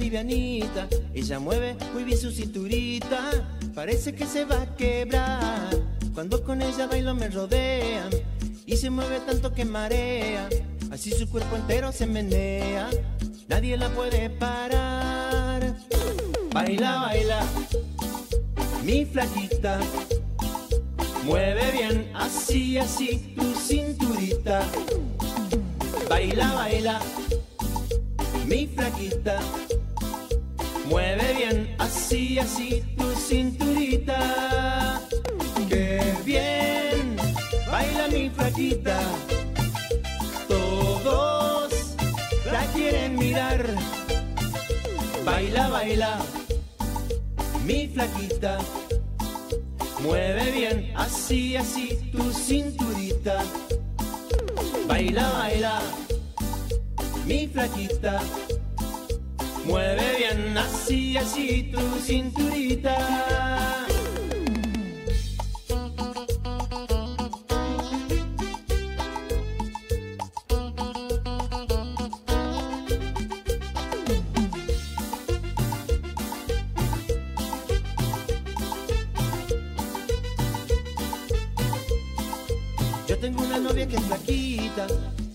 livianita, ella mueve muy bien su cinturita, parece que se va a quebrar. Cuando con ella bailo me rodean y se mueve tanto que marea, así su cuerpo entero se menea, nadie la puede parar. Baila, baila, mi flaquita, mueve bien así, así tu cinturita. Baila, baila mi flaquita. Mueve bien, así, así, tu cinturita. Qué bien, baila mi flaquita. Todos la quieren mirar. Baila, baila, mi flaquita. Mueve bien, así, así, tu cinturita. Baila, baila mi flaquita. Mueve bien así, así tu cinturita. Yo tengo una novia que es flaquita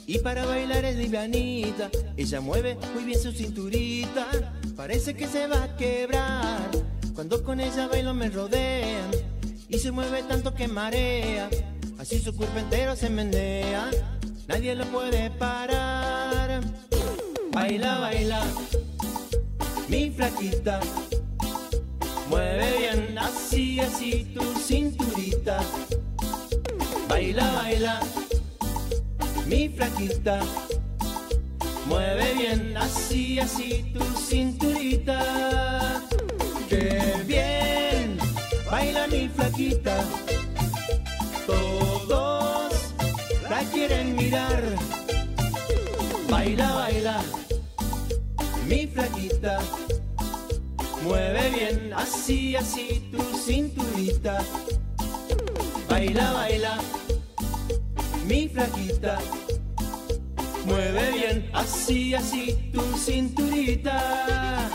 y para bailar es livianita, ella mueve muy bien su cinturita, parece que se va a quebrar. Cuando con ella bailo me rodean. Y se mueve tanto que marea, así su cuerpo entero se menea, nadie lo puede parar. Baila, baila, mi flaquita, mueve bien así, así tu cinturita. Baila, baila mi flaquita. Mueve bien así, así tu cinturita. Qué bien, baila mi flaquita. Todos la quieren mirar. Baila, baila, mi flaquita. Mueve bien así, así tu cinturita. Baila, baila mi flaquita. Mueve bien así, así tu cinturita.